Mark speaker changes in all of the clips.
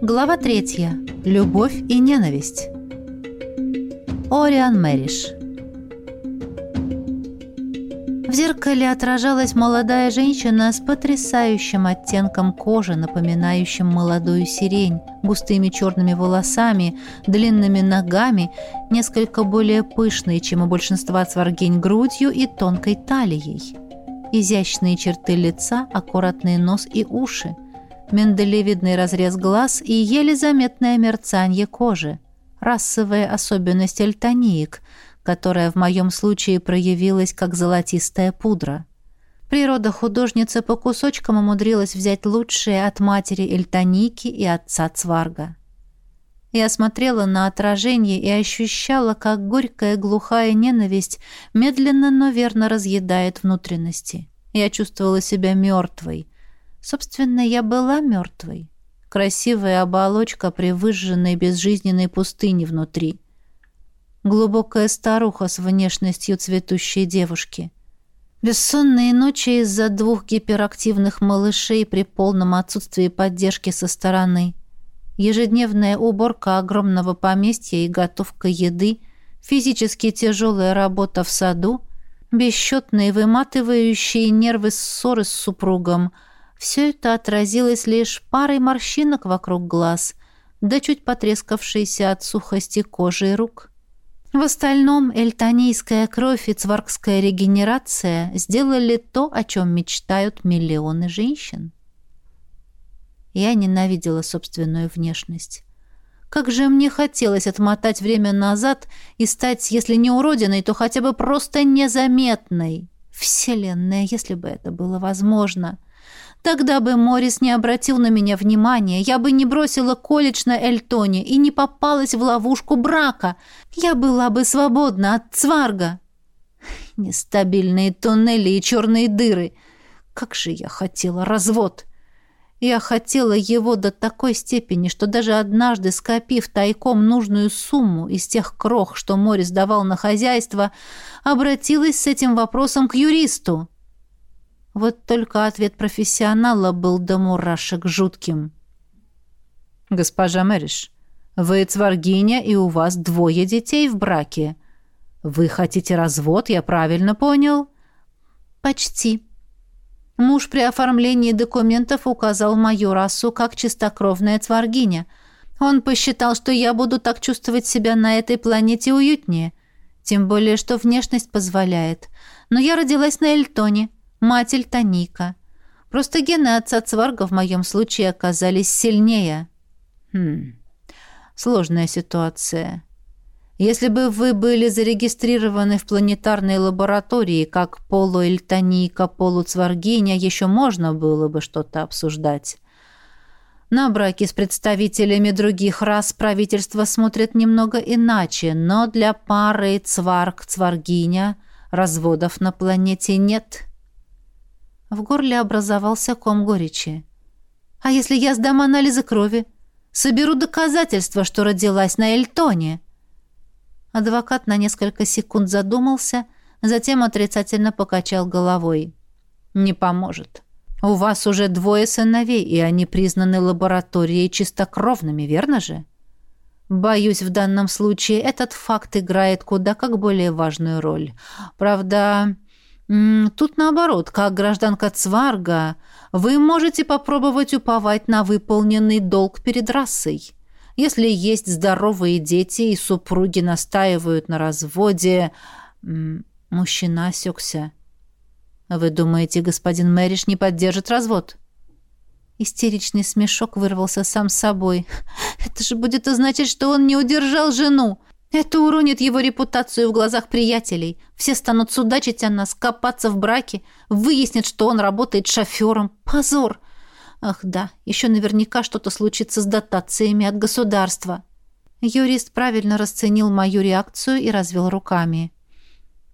Speaker 1: Глава третья. Любовь и ненависть. Ориан Мэриш. В зеркале отражалась молодая женщина с потрясающим оттенком кожи, напоминающим молодую сирень, густыми черными волосами, длинными ногами, несколько более пышной, чем у большинства цваргень грудью и тонкой талией. Изящные черты лица, аккуратный нос и уши, миндалевидный разрез глаз и еле заметное мерцанье кожи. Расовая особенность эльтониек – которая в моем случае проявилась как золотистая пудра. Природа художницы по кусочкам умудрилась взять лучшее от матери Эльтоники и отца Цварга. Я смотрела на отражение и ощущала, как горькая глухая ненависть медленно, но верно разъедает внутренности. Я чувствовала себя мертвой. Собственно, я была мертвой. Красивая оболочка при выжженной безжизненной пустыне внутри — глубокая старуха с внешностью цветущей девушки. Бессонные ночи из-за двух гиперактивных малышей при полном отсутствии поддержки со стороны. Ежедневная уборка огромного поместья и готовка еды, физически тяжелая работа в саду, бесчетные выматывающие нервы ссоры с супругом – все это отразилось лишь парой морщинок вокруг глаз, да чуть потрескавшейся от сухости кожи и рук – в остальном эльтонийская кровь и цваргская регенерация сделали то, о чем мечтают миллионы женщин. Я ненавидела собственную внешность. Как же мне хотелось отмотать время назад и стать, если не уродиной, то хотя бы просто незаметной. Вселенная, если бы это было возможно. Тогда бы Морис не обратил на меня внимания, я бы не бросила колледж на Эльтоне и не попалась в ловушку брака. Я была бы свободна от цварга. Нестабильные туннели и черные дыры. Как же я хотела развод! Я хотела его до такой степени, что даже однажды, скопив тайком нужную сумму из тех крох, что Морис давал на хозяйство, обратилась с этим вопросом к юристу. Вот только ответ профессионала был до мурашек жутким. «Госпожа Мэриш, вы цваргиня, и у вас двое детей в браке. Вы хотите развод, я правильно понял?» «Почти», Муж при оформлении документов указал мою расу как чистокровная цваргиня. Он посчитал, что я буду так чувствовать себя на этой планете уютнее. Тем более, что внешность позволяет. Но я родилась на Эльтоне мать Эльтоника. Просто гены отца Цварга в моем случае оказались сильнее. Хм, сложная ситуация. Если бы вы были зарегистрированы в планетарной лаборатории как полуэльтоника, полуцваргиня, еще можно было бы что-то обсуждать. На браки с представителями других рас правительство смотрит немного иначе, но для пары цварг-цваргиня разводов на планете нет. В горле образовался ком горечи. «А если я сдам анализы крови? Соберу доказательства, что родилась на Эльтоне?» Адвокат на несколько секунд задумался, затем отрицательно покачал головой. «Не поможет. У вас уже двое сыновей, и они признаны лабораторией чистокровными, верно же?» Боюсь, в данном случае этот факт играет куда как более важную роль. Правда, Тут наоборот, как гражданка Цварга, вы можете попробовать уповать на выполненный долг перед расой. Если есть здоровые дети и супруги настаивают на разводе... Мужчина осекся. «Вы думаете, господин Мэриш не поддержит развод?» Истеричный смешок вырвался сам собой. «Это же будет означать, что он не удержал жену!» Это уронит его репутацию в глазах приятелей. Все станут судачить о нас, копаться в браке, выяснят, что он работает шофером. Позор! Ах да, еще наверняка что-то случится с дотациями от государства. Юрист правильно расценил мою реакцию и развел руками.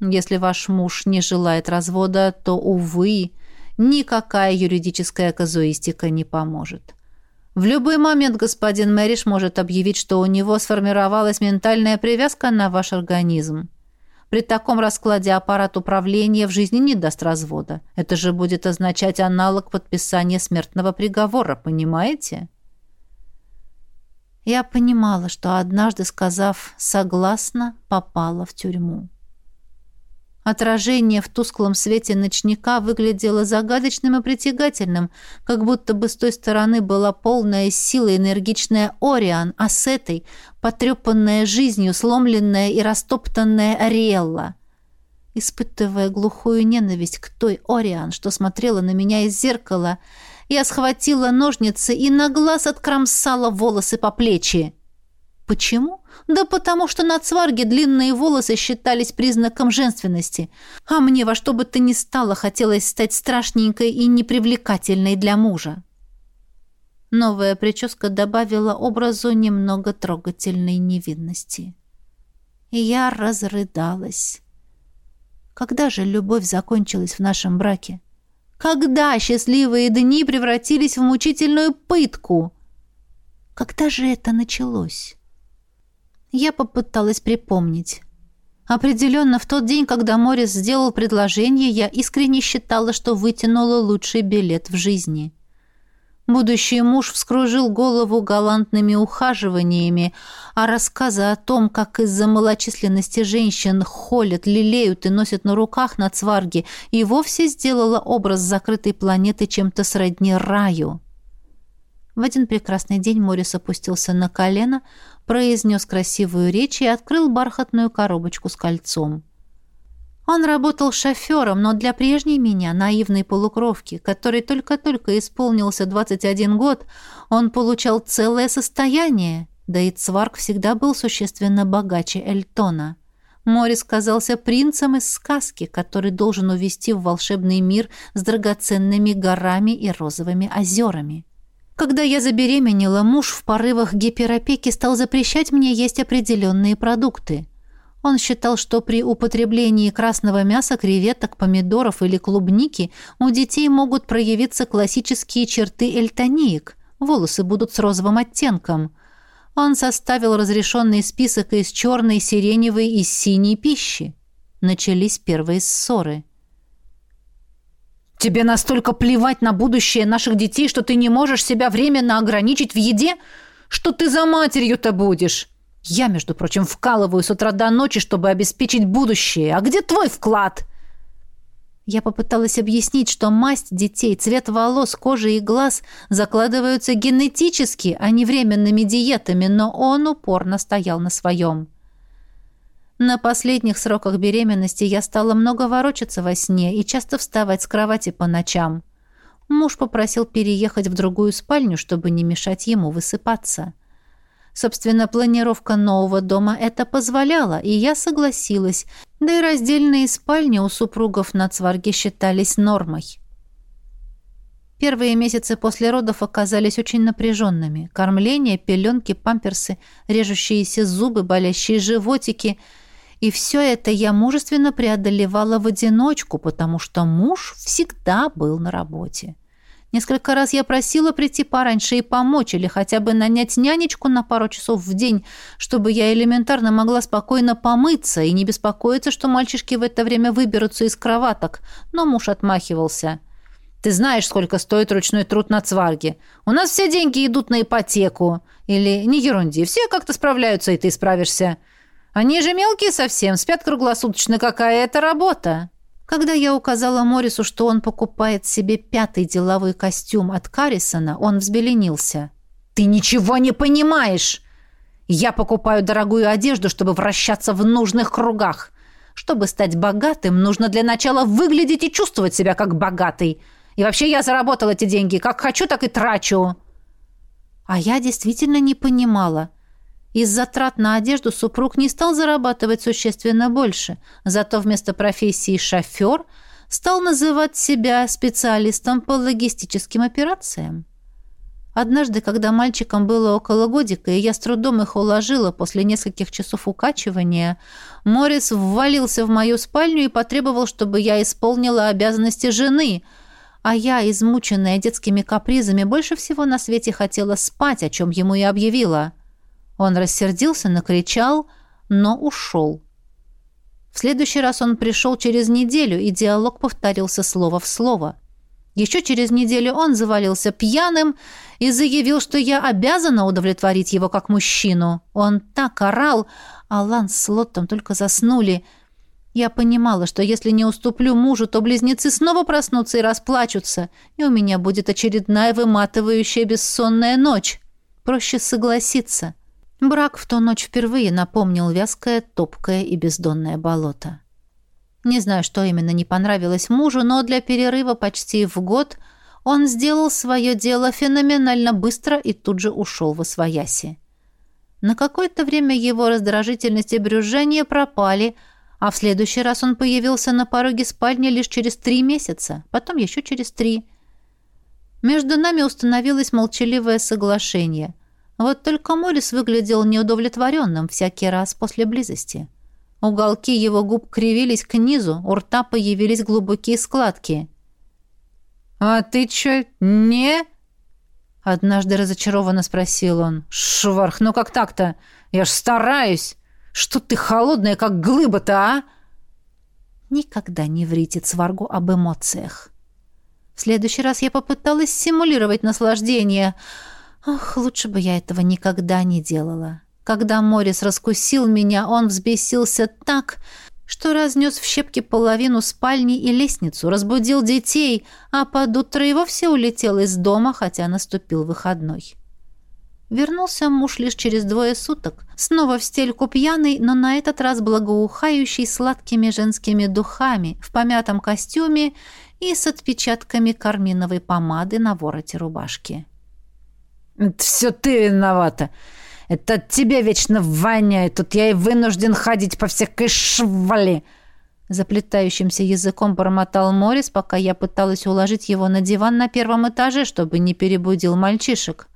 Speaker 1: Если ваш муж не желает развода, то, увы, никакая юридическая казуистика не поможет. В любой момент господин Мэриш может объявить, что у него сформировалась ментальная привязка на ваш организм. При таком раскладе аппарат управления в жизни не даст развода. Это же будет означать аналог подписания смертного приговора, понимаете? Я понимала, что однажды, сказав «согласна», попала в тюрьму. Отражение в тусклом свете ночника выглядело загадочным и притягательным, как будто бы с той стороны была полная сила энергичная Ориан, а с этой — потрепанная жизнью, сломленная и растоптанная Ариэлла. Испытывая глухую ненависть к той Ориан, что смотрела на меня из зеркала, я схватила ножницы и на глаз откромсала волосы по плечи. Почему? Да потому что на цварге длинные волосы считались признаком женственности, а мне во что бы то ни стало хотелось стать страшненькой и непривлекательной для мужа. Новая прическа добавила образу немного трогательной невинности. И я разрыдалась. Когда же любовь закончилась в нашем браке? Когда счастливые дни превратились в мучительную пытку? Когда же это началось? Я попыталась припомнить. Определенно, в тот день, когда Морис сделал предложение, я искренне считала, что вытянула лучший билет в жизни. Будущий муж вскружил голову галантными ухаживаниями, а рассказы о том, как из-за малочисленности женщин холят, лелеют и носят на руках на цварге, и вовсе сделала образ закрытой планеты чем-то сродни раю. В один прекрасный день Морис опустился на колено, произнес красивую речь и открыл бархатную коробочку с кольцом. Он работал шофером, но для прежней меня, наивной полукровки, которой только-только исполнился 21 год, он получал целое состояние, да и Цварк всегда был существенно богаче Эльтона. Морис казался принцем из сказки, который должен увести в волшебный мир с драгоценными горами и розовыми озерами. Когда я забеременела, муж в порывах гиперопеки стал запрещать мне есть определенные продукты. Он считал, что при употреблении красного мяса, креветок, помидоров или клубники у детей могут проявиться классические черты эльтониек. Волосы будут с розовым оттенком. Он составил разрешенный список из черной, сиреневой и синей пищи. Начались первые ссоры.
Speaker 2: Тебе настолько плевать на будущее наших детей, что ты не можешь себя временно ограничить в еде? Что ты за матерью-то будешь? Я, между прочим, вкалываю с утра до ночи, чтобы обеспечить будущее. А где твой вклад?»
Speaker 1: Я попыталась объяснить, что масть детей, цвет волос, кожи и глаз закладываются генетически, а не временными диетами, но он упорно стоял на своем. На последних сроках беременности я стала много ворочаться во сне и часто вставать с кровати по ночам. Муж попросил переехать в другую спальню, чтобы не мешать ему высыпаться. Собственно, планировка нового дома это позволяла, и я согласилась, да и раздельные спальни у супругов на Цварге считались нормой. Первые месяцы после родов оказались очень напряженными. Кормление, пеленки, памперсы, режущиеся зубы, болящие животики — и все это я мужественно преодолевала в одиночку, потому что муж всегда был на работе. Несколько раз я просила прийти пораньше и помочь или хотя бы нанять нянечку на пару часов в день, чтобы я элементарно могла спокойно помыться и не беспокоиться, что мальчишки в это время выберутся из кроваток. Но муж отмахивался. «Ты знаешь, сколько стоит ручной труд на цварге. У нас все деньги идут на ипотеку. Или не ерунди, все как-то справляются, и ты справишься. Они же мелкие совсем, спят круглосуточно, какая это работа. Когда я указала Морису, что он покупает себе пятый деловой костюм от Каррисона, он взбеленился. «Ты ничего не понимаешь! Я покупаю дорогую одежду, чтобы вращаться в нужных кругах. Чтобы стать богатым, нужно для начала выглядеть и чувствовать себя как богатый. И вообще я заработал эти деньги, как хочу, так и трачу». А я действительно не понимала – из затрат на одежду супруг не стал зарабатывать существенно больше, зато вместо профессии шофер стал называть себя специалистом по логистическим операциям. Однажды, когда мальчикам было около годика, и я с трудом их уложила после нескольких часов укачивания, Морис ввалился в мою спальню и потребовал, чтобы я исполнила обязанности жены, а я, измученная детскими капризами, больше всего на свете хотела спать, о чем ему и объявила. Он рассердился, накричал, но ушел. В следующий раз он пришел через неделю, и диалог повторился слово в слово. Еще через неделю он завалился пьяным и заявил, что я обязана удовлетворить его как мужчину. Он так орал, а Ланс с Лоттом только заснули. Я понимала, что если не уступлю мужу, то близнецы снова проснутся и расплачутся, и у меня будет очередная выматывающая бессонная ночь. Проще согласиться. Брак в ту ночь впервые напомнил вязкое, топкое и бездонное болото. Не знаю, что именно не понравилось мужу, но для перерыва почти в год он сделал свое дело феноменально быстро и тут же ушел во свояси. На какое-то время его раздражительность и брюзжание пропали, а в следующий раз он появился на пороге спальни лишь через три месяца, потом еще через три. Между нами установилось молчаливое соглашение. Вот только Морис выглядел неудовлетворенным всякий раз после близости. — Уголки его губ кривились к низу, у рта появились глубокие складки. «А ты чё, не?» Однажды разочарованно спросил он. «Шварх, ну как так-то? Я ж стараюсь! Что ты холодная, как глыба-то, а?» Никогда не врите Цваргу об эмоциях. В следующий раз я попыталась симулировать наслаждение. Ох, лучше бы я этого никогда не делала. Когда Морис раскусил меня, он взбесился так, что разнес в щепки половину спальни и лестницу, разбудил детей, а под утро и вовсе улетел из дома, хотя наступил выходной. Вернулся муж лишь через двое суток, снова в стельку пьяный, но на этот раз благоухающий сладкими женскими духами, в помятом костюме и с отпечатками карминовой помады на вороте рубашки.
Speaker 2: «Это все ты виновата!» Это от тебя вечно воняет. Тут я и вынужден ходить по всякой швали!» Заплетающимся языком бормотал Морис, пока я пыталась уложить его на диван на первом этаже, чтобы не перебудил мальчишек.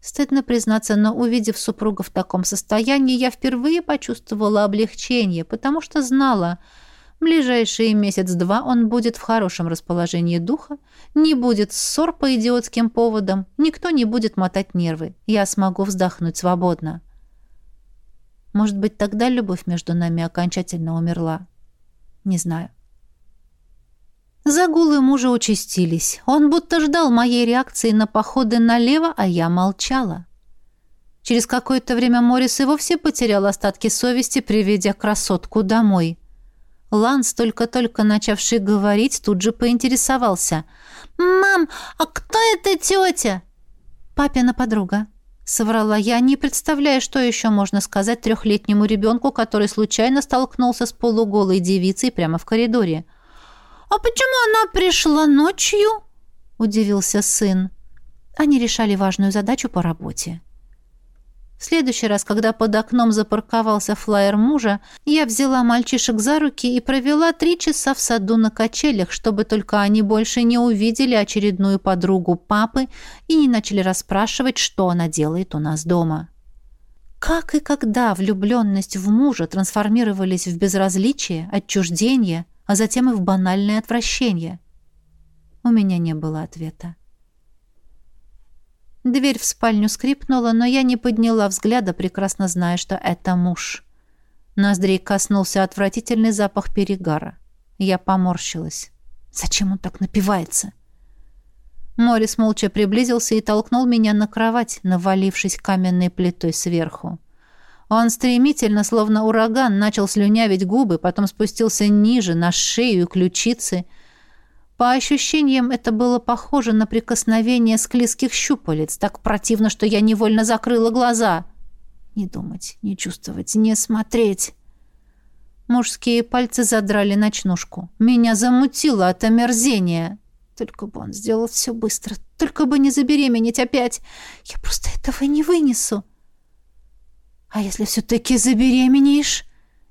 Speaker 2: Стыдно признаться, но увидев супруга в таком состоянии, я впервые почувствовала облегчение, потому что знала — Ближайшие месяц-два он будет в хорошем расположении духа, не будет ссор по идиотским поводам, никто не будет мотать нервы. Я смогу вздохнуть свободно. Может быть, тогда любовь между нами окончательно умерла. Не знаю. Загулы мужа участились. Он будто ждал моей реакции на походы налево, а я молчала. Через какое-то время Морис и вовсе потерял остатки совести, приведя красотку домой — Ланс, только-только начавший говорить, тут же поинтересовался. «Мам, а кто эта тетя?» «Папина подруга», — соврала я, не представляя, что еще можно сказать трехлетнему ребенку, который случайно столкнулся с полуголой девицей прямо в коридоре. «А почему она пришла ночью?» — удивился сын. Они решали важную задачу по работе. В следующий раз, когда под окном запарковался флайер мужа, я взяла мальчишек за руки и провела три часа в саду на качелях, чтобы только они больше не увидели очередную подругу папы и не начали расспрашивать, что она делает у нас дома. Как и когда влюбленность в мужа трансформировались в безразличие, отчуждение, а затем и в банальное отвращение? У меня не было ответа. Дверь в спальню скрипнула, но я не подняла взгляда, прекрасно зная, что это муж. Ноздрей коснулся отвратительный запах перегара. Я поморщилась. Зачем он так напивается? Морис молча приблизился и толкнул меня на кровать, навалившись каменной плитой сверху. Он стремительно, словно ураган, начал слюнявить губы, потом спустился ниже, на шею и ключицы — по ощущениям, это было похоже на прикосновение склизких щупалец, так противно, что я невольно закрыла глаза. Не думать, не чувствовать, не смотреть. Мужские пальцы задрали ночнушку. Меня замутило от омерзения. Только бы он сделал все быстро, только бы не забеременеть опять. Я просто этого не вынесу. А если все-таки забеременеешь?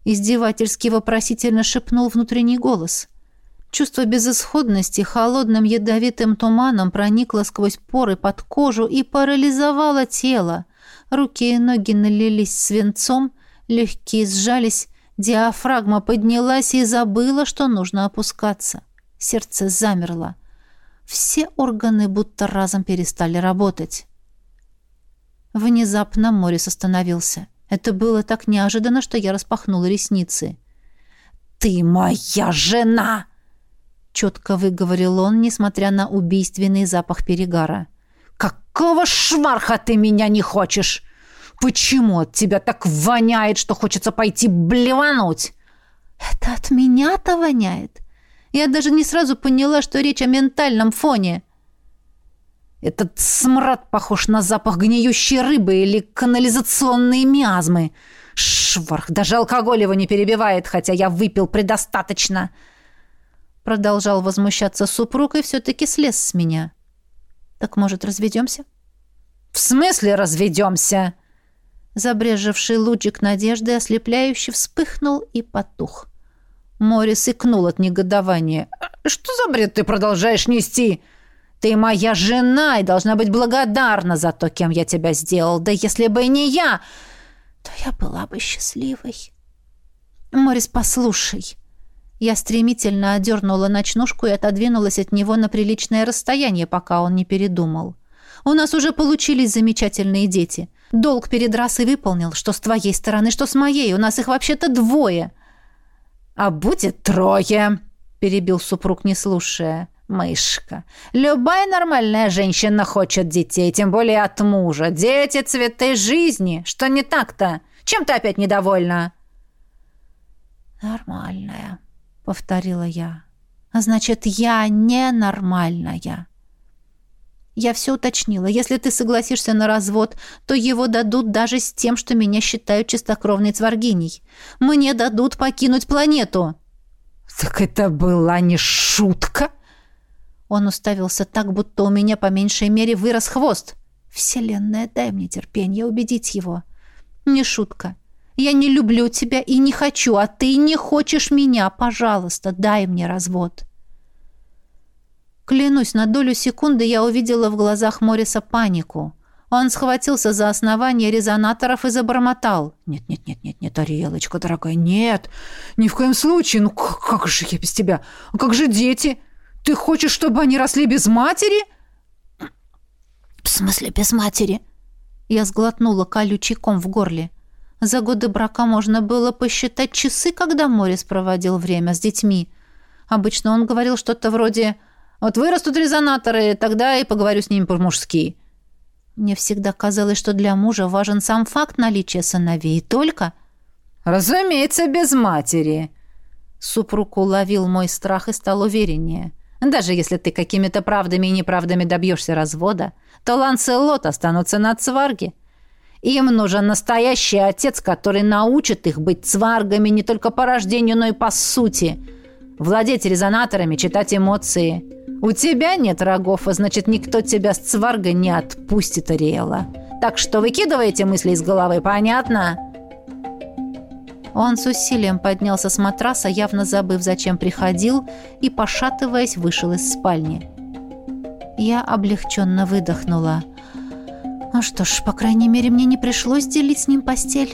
Speaker 2: Издевательски вопросительно шепнул внутренний голос. — Чувство безысходности холодным ядовитым туманом проникло сквозь поры под кожу и парализовало тело. Руки и ноги налились свинцом, легкие сжались, диафрагма поднялась и забыла, что нужно опускаться. Сердце замерло. Все органы будто разом перестали работать. Внезапно Морис остановился. Это было так неожиданно, что я распахнула ресницы. «Ты моя жена!»
Speaker 1: Четко выговорил он, несмотря на убийственный запах перегара.
Speaker 2: «Какого шварха ты меня не хочешь? Почему от тебя так воняет, что хочется пойти блевануть?»
Speaker 1: «Это от меня-то воняет. Я даже не сразу поняла, что речь о ментальном фоне».
Speaker 2: «Этот смрад похож на запах гниющей рыбы или канализационные миазмы. Шварх, даже алкоголь его не перебивает, хотя я выпил предостаточно».
Speaker 1: Продолжал возмущаться супруг и все-таки слез с меня. «Так, может, разведемся?»
Speaker 2: «В смысле разведемся?»
Speaker 1: Забрежевший лучик надежды ослепляюще вспыхнул и потух. Морис икнул от негодования.
Speaker 2: «Что за бред ты продолжаешь нести? Ты моя жена и должна быть благодарна за то, кем я тебя сделал. Да если бы не я, то я была бы счастливой».
Speaker 1: «Морис, послушай». Я стремительно одернула ночнушку и отодвинулась от него на приличное расстояние, пока он не передумал. «У нас уже получились замечательные дети. Долг перед расой выполнил, что с твоей стороны, что с моей. У нас их вообще-то двое.
Speaker 2: А будет трое, перебил супруг, не слушая. Мышка. Любая нормальная женщина хочет детей, тем более от мужа. Дети — цветы жизни. Что не так-то? Чем ты опять недовольна?
Speaker 1: Нормальная, повторила я. Значит, я ненормальная. Я все уточнила. Если ты согласишься на развод, то его дадут даже с тем, что меня считают чистокровной цваргиней. Мне дадут покинуть планету».
Speaker 2: «Так это была не шутка?»
Speaker 1: Он уставился так, будто у меня по меньшей мере вырос хвост. «Вселенная, дай мне терпение убедить его». «Не шутка. Я не люблю тебя и не хочу, а ты не хочешь меня. Пожалуйста, дай мне развод». Клянусь, на долю секунды я увидела в глазах Мориса панику. Он схватился за основание резонаторов и забормотал.
Speaker 2: «Нет, нет, нет, нет, нет, Ариэлочка, дорогая, нет! Ни в коем случае! Ну как, как же я без тебя? Как же дети? Ты хочешь, чтобы они росли без матери?»
Speaker 1: «В смысле без матери?» Я сглотнула колючий ком в горле. За годы брака можно было посчитать часы, когда Морис проводил время с детьми. Обычно он говорил что-то вроде вот вырастут резонаторы, тогда и поговорю с ними по-мужски. Мне всегда казалось, что для мужа важен сам факт наличия сыновей, только...
Speaker 2: Разумеется, без матери.
Speaker 1: Супруг уловил мой страх и стал увереннее. Даже если ты какими-то правдами и неправдами добьешься развода, то Ланселот останутся на цварге. Им нужен настоящий отец, который научит их быть цваргами не только по рождению, но и по сути. Владеть резонаторами, читать эмоции – у тебя нет рогов, а значит, никто тебя с цварга не отпустит, Ариэла. Так что выкидывайте мысли из головы, понятно?» Он с усилием поднялся с матраса, явно забыв, зачем приходил, и, пошатываясь, вышел из спальни. Я облегченно выдохнула. «Ну что ж, по крайней мере, мне не пришлось делить с ним постель».